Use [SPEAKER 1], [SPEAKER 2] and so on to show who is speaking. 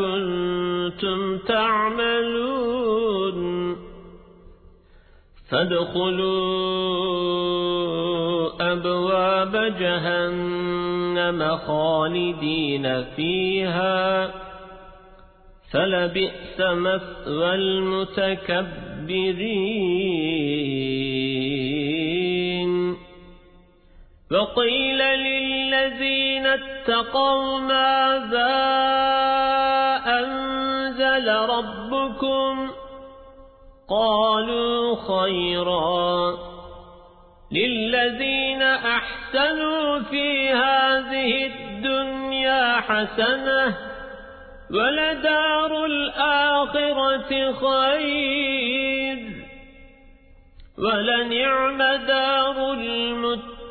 [SPEAKER 1] كنتم تعملون فادخلوا أبواب جهنم خالدين فيها فلبئس مثوى المتكبرين وقيل للذين اتقوا ماذا أنزل ربكم قالوا خيرا للذين أحسنوا في هذه الدنيا حسنة ولدار الآخرة خير ولنعم دار المتقين